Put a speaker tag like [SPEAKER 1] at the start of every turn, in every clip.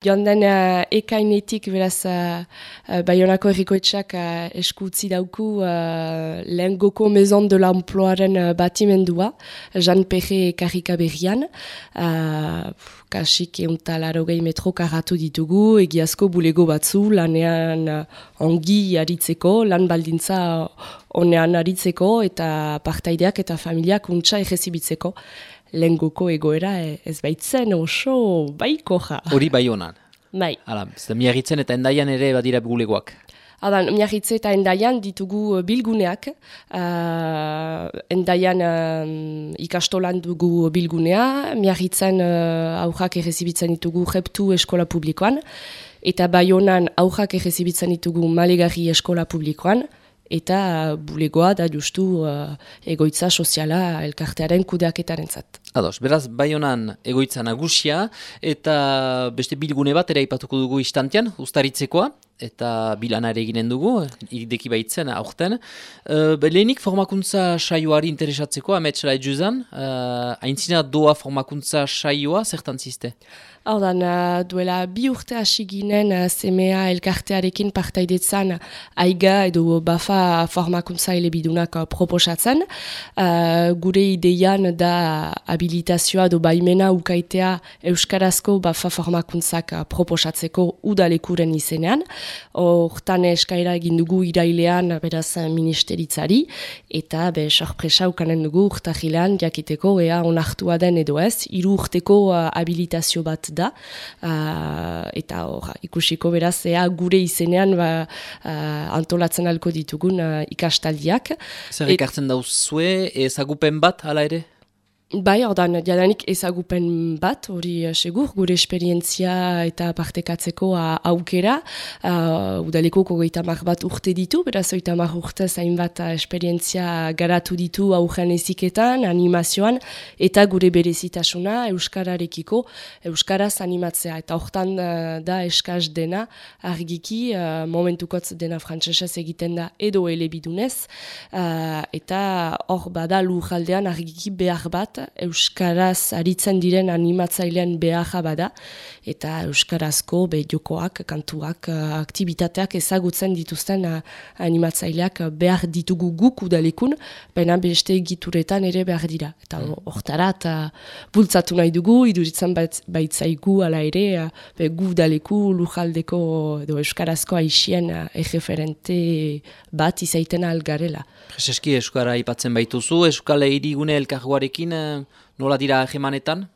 [SPEAKER 1] Joan den uh, ekainetik beraz uh, uh, Bayonako errikoetxak uh, eskutzi dauku uh, lehen goko mezon de l'emploaren uh, batimendua, Jean Perre karrika berrian. Uh, kasik euntalaro gehi metro karratu ditugu, egiazko bulego batzu, lanean uh, ongi aritzeko, lan baldintza onean aritzeko eta partaideak eta familiak untsa egezibitzeko lengoko egoera e, ez baitzen oso baiko ja.
[SPEAKER 2] Hori bai honan.
[SPEAKER 1] Bai.
[SPEAKER 2] Hala, ez eta endaian ere badira gulegoak.
[SPEAKER 1] Adan, miagitze eta endaian ditugu uh, bilguneak. Uh, endaian um, ikastolan dugu bilgunea, miagitzen uh, aurrak errezibitzen ditugu jeptu eskola publikoan, eta bai aurrak errezibitzen ditugu malegarri eskola publikoan, eta bulegoa da justu uh, egoitza soziala elkartearen kudeaketaren zat.
[SPEAKER 2] Ados, beraz, bai honan egoitza nagusia eta beste bilgune bat ere ipatuko dugu istantean, ustaritzekoa, eta bilana ere eginen dugu, ideki baitzen aurten. Uh, lehenik formakuntza saioari interesatzeko, ametsela eduzan, uh, haintzina doa formakuntza saioa, zertan ziste?
[SPEAKER 1] Uh, duela bi urte hasi ginen semea elkartearekin partaidetzan aiga edo bafa formakuntza elebidunak uh, proposatzen. Uh, gure ideian da habilitazioa do baimena ukaitea euskarazko bafa formakuntzak uh, proposatzeko udalekuren izenean. Hortan eskaira egin dugu irailean beraz ministeritzari eta be sorpresa ukanen dugu urtahilean jakiteko ea onartua den edo ez, iru urteko uh, habilitazio bat da uh, eta or, ikusiko beraz ea gure izenean ba, uh, antolatzen alko ditugun uh, ikastaldiak.
[SPEAKER 2] Zer ekartzen dauzue ezagupen bat hala ere?
[SPEAKER 1] Bai, ordan, jadanik ezagupen bat, hori uh, segur, gure esperientzia eta partekatzeko aukera. Uh, udaleko kogeita mar bat urte ditu, beraz oita mar urte zain bat uh, esperientzia garatu ditu aurren eziketan, animazioan, eta gure berezitasuna Euskararekiko, Euskaraz animatzea. Eta hortan uh, da eskaz dena, argiki, uh, momentukotz dena frantzesez egiten da edo elebidunez, uh, eta hor bada lujaldean argiki behar bat, euskaraz aritzen diren animatzailean beharra bada eta euskarazko be jokoak, kantuak, eh, aktivitateak ezagutzen dituzten uh, animatzaileak behar ditugu guk udalekun, baina beste egituretan ere behar dira. Eta mm. hortara eta bultzatu nahi dugu, iduritzen baitzaigu ala ere, be gu udaleku lujaldeko edo euskarazko aixien egeferente bat izaiten algarela.
[SPEAKER 2] Prezeski euskara ipatzen baituzu, euskale irigune elkarguarekin nola dira hegemanetan?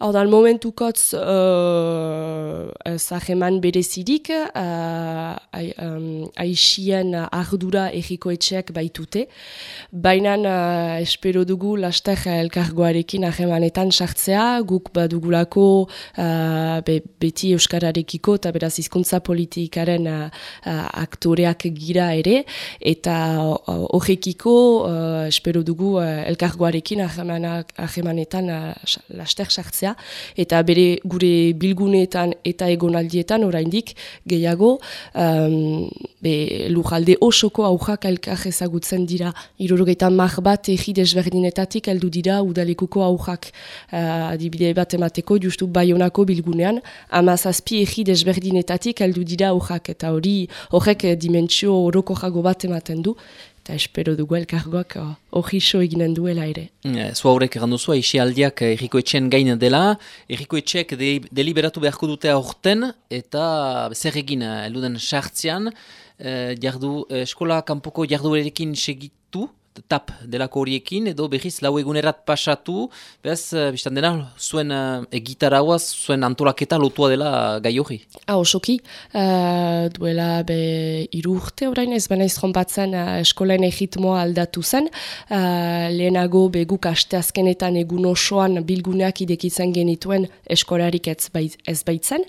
[SPEAKER 1] Da, momentukotz uh, zaheman berezirik, uh, aixien ardura erriko etxeak baitute. Baina uh, espero dugu laster elkargoarekin ahemanetan sartzea, guk badugulako uh, be, beti euskararekiko eta beraz hizkuntza politikaren uh, aktoreak gira ere, eta horrekiko uh, espero dugu uh, elkargoarekin ahemanetan uh, laster sartzea eta bere gure bilguneetan eta egonaldietan oraindik gehiago um, be, lujalde osoko aujak elkar ezagutzen dira. Irurogeita mar bat egi desberdinetatik heldu dira udalekuko aujak uh, adibide bat emateko justu baionako bilgunean amazazpi egi desberdinetatik heldu dira aujak eta hori horrek dimentsio oroko jago bat ematen du eta espero dugu elkargoak uh, hori so eginen duela ere.
[SPEAKER 2] Zu haurek egan duzu, eixi aldiak erriko etxen gain dela, erriko etxek de, deliberatu beharko dute aurten, eta zer egin uh, eluden sartzean, eh, jardu, eskola kanpoko jardu segitu, tap delako horiekin, edo behiz lau egunerat pasatu, bez, eh, biztan dena, zuen uh, egitarauaz, zuen antolaketa lotua dela gai hori?
[SPEAKER 1] Ah, osoki, uh, duela be iru urte orain ez baina izron batzen uh, eskolen egitmoa aldatu zen, uh, lehenago be guk aste azkenetan egun osoan bilguneak idekitzen genituen eskolarik ez, bait, ez baitzen,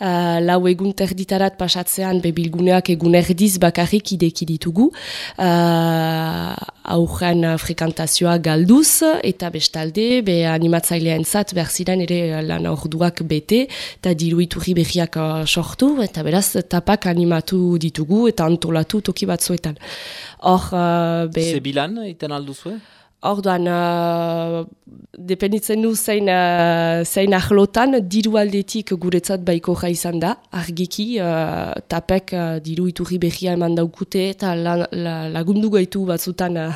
[SPEAKER 1] uh, lau egun terditarat pasatzean be bilguneak egun erdiz bakarrik ideki ditugu, aurren uh, frekantazioa galduz eta bestalde be animatzailean zat behar ziren ere uh, lan orduak bete eta diru iturri behiak uh, sortu eta beraz tapak animatu ditugu eta antolatu toki batzuetan.
[SPEAKER 2] Hor, uh, be... Zebilan iten alduzue?
[SPEAKER 1] Orduan, uh, dependitzen du zein, uh, zein ahlotan, diru aldetik guretzat baiko izan da, argiki, uh, tapek uh, diru iturri behia eman daukute, eta la, la, lagundu gaitu batzutan uh,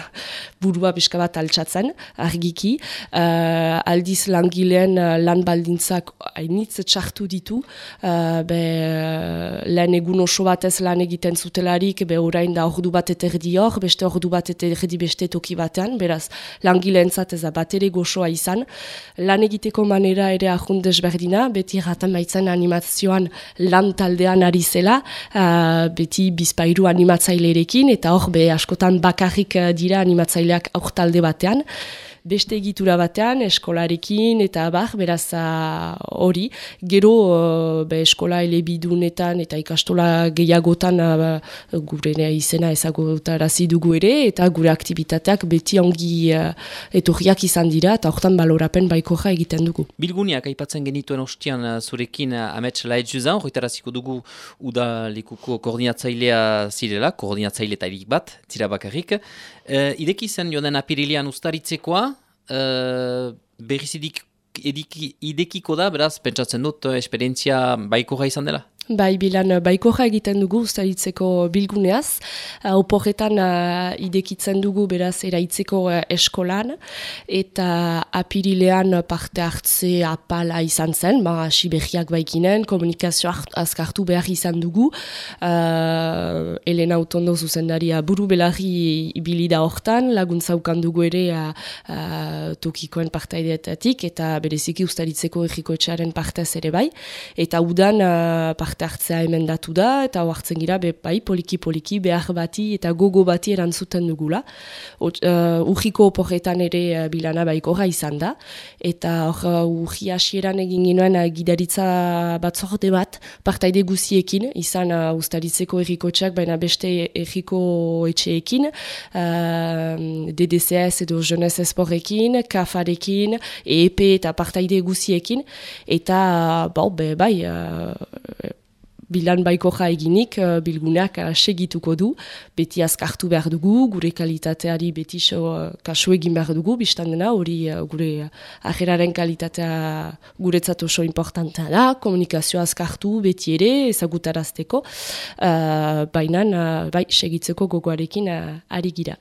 [SPEAKER 1] burua pixka bat altxatzen, argiki. Uh, aldiz langileen uh, lan baldintzak hainitz txartu ditu, uh, be, uh, lehen egun oso batez lan egiten zutelarik, be orain da ordu bat eta erdi hor, beste ordu bat eta erdi beste toki batean, beraz, langileentzat ez da bat ere goxoa izan. Lan egiteko manera ere ahundez berdina, beti erraten baitzen animazioan lan taldean ari zela, uh, beti bizpairu animatzailerekin, eta hor be askotan bakarrik uh, dira animatzaileak aur talde batean beste egitura batean, eskolarekin eta bar, beraz hori, gero be, eskola elebidunetan eta ikastola gehiagotan gure izena ezagutarazi dugu ere, eta gure aktivitateak beti ongi uh, etorriak izan dira, eta hortan balorapen baikoja egiten dugu.
[SPEAKER 2] Bilguniak aipatzen genituen ostian zurekin uh, amets laet juzan, horretaraziko dugu uda likuko koordinatzailea zirela, koordinatzailetailik bat, zira bakarrik. Uh, ideki zen joan apirilian ustaritzekoa, uh, berrizidik idekiko da, beraz, pentsatzen dut, esperientzia baiko izan dela?
[SPEAKER 1] Bai, bilan, baikoja egiten dugu ustaritzeko bilguneaz. Uh, oporretan uh, idekitzen dugu beraz eraitzeko uh, eskolan. Eta apirilean parte hartze apala izan zen, ba, siberriak baikinen, komunikazio azkartu behar izan dugu. Uh, Elena Autondo zuzendaria buru belarri ibilida hortan, laguntza ukan dugu ere uh, uh, tokikoen partaideetatik, eta bereziki ustaritzeko errikoetxearen partez ere bai. Eta udan uh, hartzea emendatu da, eta hartzen gira, be, bai, poliki-poliki, behar bati eta gogo bati erantzuten dugula. Ot, uh, urriko oporretan ere uh, bilana baikorra izan da, eta hor uh, urri asieran egin ginoen uh, gidaritza bat zorte bat, partaide guziekin, izan uh, ustaritzeko erriko txak, baina beste erriko etxeekin, uh, DDCS edo Jeunesse Esporrekin, Kafarekin, EEP eta partaide guziekin, eta, uh, be, bai, uh, bilan baiko eginik, uh, bilguneak uh, segituko du, beti azkartu behar dugu, gure kalitateari beti uh, kasu egin behar dugu, biztan dena, hori gure ajeraren kalitatea guretzat oso importantea da, komunikazio azkartu beti ere, ezagutarazteko, uh, baina uh, bai, segitzeko gogoarekin uh, ari gira.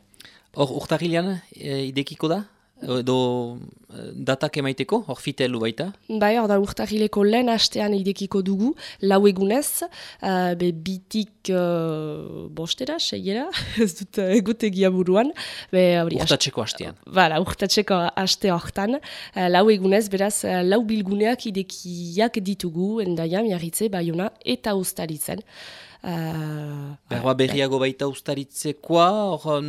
[SPEAKER 2] Hor, urtarilean, e, idekiko da? Edo eh, datak emaiteko, hor fitelu baita?
[SPEAKER 1] Bai, hor da urtahileko lehen hastean idekiko dugu, lau egunez, uh, be bitik uh, bostera, seiera, ez dut egutegia buruan.
[SPEAKER 2] Be, urtatxeko hastean.
[SPEAKER 1] Bala, urtatxeko haste hortan, uh, lau egunez, beraz, uh, lau bilguneak idekiak ditugu, endaiam, jarritze, baiona, eta ustaritzen.
[SPEAKER 2] Uh, Berba berriago baita ustaritzekoa, or,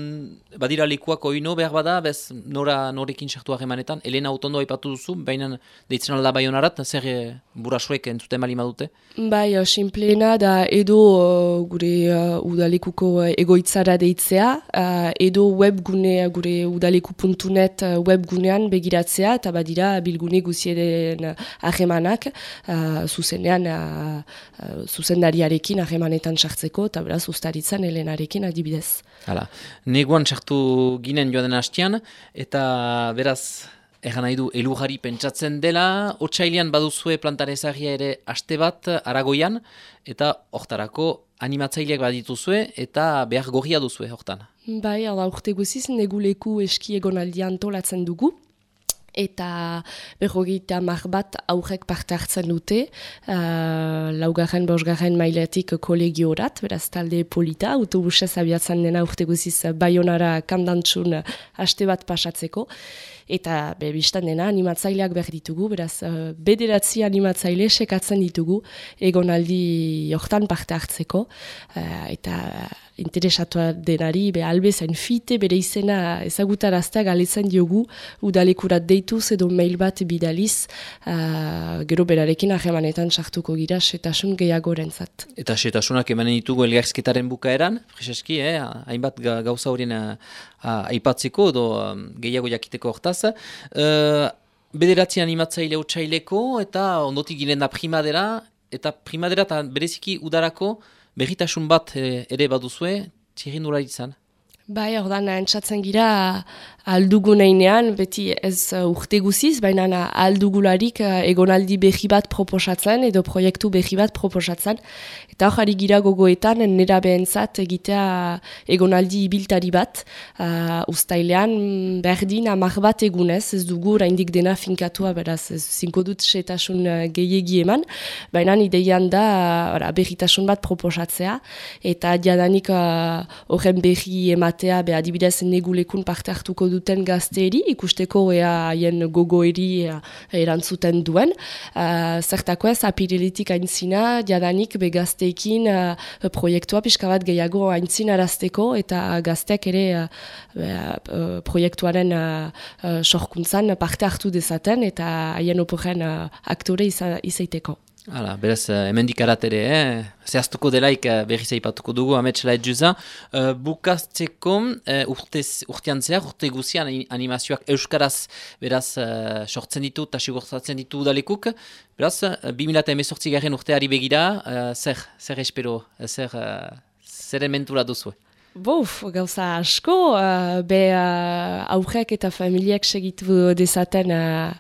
[SPEAKER 2] badira lekuak oino, behar bada, bez nora norekin sartu harremanetan, Elena autondo aipatu duzu, baina deitzen alda bai honarat, zer e, burasuek entzuten bali madute?
[SPEAKER 1] Bai, uh, simplena da edo uh, gure uh, udalekuko egoitzara deitzea, uh, edo webgune, gure udaleku.net webgunean begiratzea, eta badira bilgune guzieden harremanak, uh, zuzenean, uh, zuzendariarekin harremanetan sartzeko, eta beraz, ustaritzen helenarekin adibidez.
[SPEAKER 2] Hala, neguan sartu ginen joan den hastian, eta beraz, egan nahi du, elugari pentsatzen dela, otxailian baduzue plantarezagia ere aste bat aragoian, eta hortarako animatzaileak badituzue, eta behar gorria duzue hortan.
[SPEAKER 1] Bai, ala urte guziz, neguleku eski egon aldian tolatzen dugu, eta berrogeita mar bat aurrek parte hartzen dute, uh, laugarren, bosgarren mailetik kolegiorat, beraz talde polita, autobusez abiatzen dena urte guziz bayonara kandantxun haste bat pasatzeko, eta be, biztan dena animatzaileak behar ditugu, beraz uh, bederatzi animatzaile sekatzen ditugu egonaldi hortan parte hartzeko, uh, eta interesatua denari, be albezain fite, bere izena ezagutaraztea galetzen diogu udalekurat deituz edo mail bat bidaliz, uh, gero berarekin ahemanetan sartuko gira setasun gehiago rentzat.
[SPEAKER 2] Eta setasunak emanen ditugu elgarzketaren bukaeran, friseski, eh, hainbat gauza horien aipatzeko edo um, gehiago jakiteko hortaz. Uh, bederatzi animatzaile utxaileko eta ondotik giren da primadera, eta primadera eta bereziki udarako, Berritasun bat eh, ere baduzue, txirin nula izan?
[SPEAKER 1] Bai, ordan, entzatzen gira alduguneinean, beti ez uh, urte guziz, baina aldugularik uh, egonaldi behi bat proposatzen edo proiektu behi bat proposatzen. Eta hori gira gogoetan nera behentzat egitea egonaldi ibiltari bat. Uh, ustailean berdin amar bat egunez, ez dugu raindik dena finkatua, beraz, zinko dut setasun uh, gehiagi eman. Baina ideian da uh, berritasun bat proposatzea. Eta jadanik horren uh, behi ematea, be adibidez negulekun parte hartuko duten gazteeri, ikusteko ea haien gogoeri erantzuten duen. Uh, zertako ez, apirilitik aintzina, jadanik be gazteekin uh, proiektua pixka bat gehiago aintzin arazteko, eta gazteak ere uh, uh, proiektuaren uh, sorkuntzan parte hartu dezaten, eta haien oporen uh, aktore izaiteko.
[SPEAKER 2] Hala, beraz, uh, hemen dikaratere, eh? zehaztuko delaik uh, berri zaipatuko dugu, ametsela edjuza. Uh, bukazteko, uh, urtez, urtean zehar, urte guzian animazioak euskaraz, beraz, uh, sortzen ditu, eta sigurtatzen ditu udalekuk. Beraz, uh, 2018 garen urteari begira, uh, zer, zer espero, zer, uh, zer ementura duzu?
[SPEAKER 1] Bof, gauza asko, uh, be uh, aurrek eta familiak segitu dezaten uh,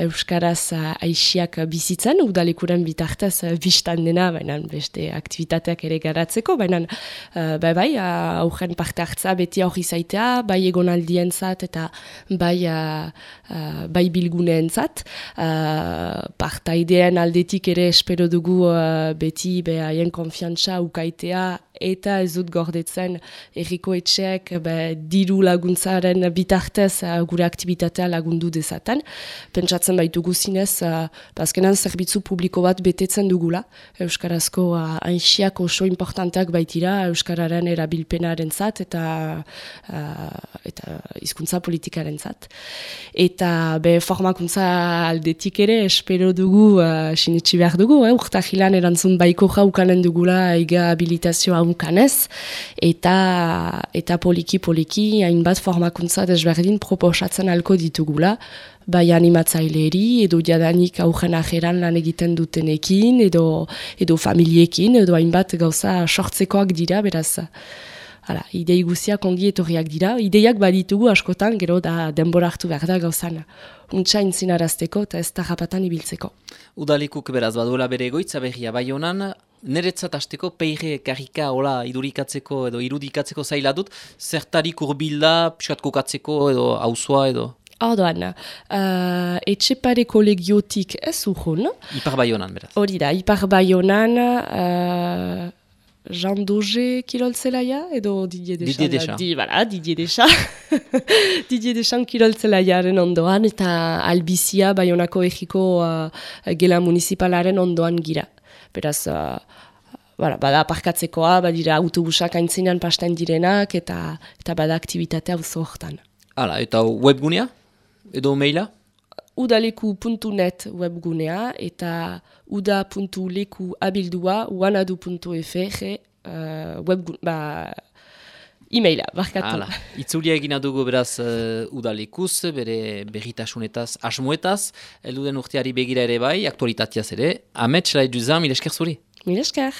[SPEAKER 1] Euskaraz uh, aixiak bizitzen, udalekuren bitartez uh, biztan dena, baina beste aktivitateak ere garatzeko, baina uh, bai, bai, uh, aurren parte hartza beti aurri zaitea, bai egonaldien zat eta bai, uh, uh, bai bilguneen zat. Uh, partaidean aldetik ere espero dugu uh, beti be haien konfiantza ukaitea eta ez dut gordetzen erriko etxeak be, diru laguntzaren bitartez uh, gure aktivitatea lagundu dezaten. Pentsatzen baitugu zinez, uh, bazkenan zerbitzu publiko bat betetzen dugula. Euskarazko uh, ainxiak oso importanteak baitira Euskararen erabilpenaren zat eta, eta izkuntza politikaren zat. Eta be, formakuntza aldetik ere espero dugu, uh, sinetsi behar dugu, eh? urtahilan erantzun baiko jaukanen dugula ega habilitazioa kanez, eta eta poliki poliki hainbat formakuntza desberdin proposatzen alko ditugula, bai animatzaileri edo jadanik aurren ajeran lan egiten dutenekin edo edo familiekin edo hainbat gauza sortzekoak dira, beraz Hala, idei guziak ongi etorriak dira, ideiak baditugu askotan, gero da denbora hartu behar da gauzan untsa intzinarazteko eta ez da japatan ibiltzeko.
[SPEAKER 2] Udalikuk beraz baduela bere egoitza berria bai honan, Neretzat azteko peire karrika hola idurikatzeko edo irudikatzeko zaila dut, zertarik urbilda, piskat kokatzeko edo hausua edo?
[SPEAKER 1] Ordoan, uh, etxepareko legiotik ez urhun.
[SPEAKER 2] Ipar bai honan, beraz.
[SPEAKER 1] Hori da, ipar bai honan, uh, Jean Doge kiroltzelaia edo Didier Deschamps?
[SPEAKER 2] Didier Deschamps.
[SPEAKER 1] Di, bala, Didier Deschamps. Didier Deschamps kiroltzelaiaren ondoan eta albizia Bayonako egiko uh, gela municipalaren ondoan gira. Beraz, uh, bada, bada parkatzekoa, badira autobusak aintzinean pasten direnak eta eta bada aktivitatea oso hortan.
[SPEAKER 2] Hala, eta webgunea? Edo maila?
[SPEAKER 1] udaleku.net webgunea eta uda.leku abildua uh, webgun, ba, e-maila, barkatu.
[SPEAKER 2] Itzulia egina dugu beraz uh, udalekuz, bere berritasunetaz, asmoetaz, eluden urteari begira ere bai, aktualitatiaz ere. Amets, lai duzan, mil esker zuri?
[SPEAKER 1] Mil esker.